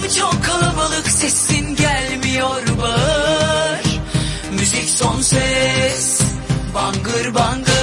Ortam çok kalabalık sesin gelmiyor bağır. Müzik son ses Bangır bangır.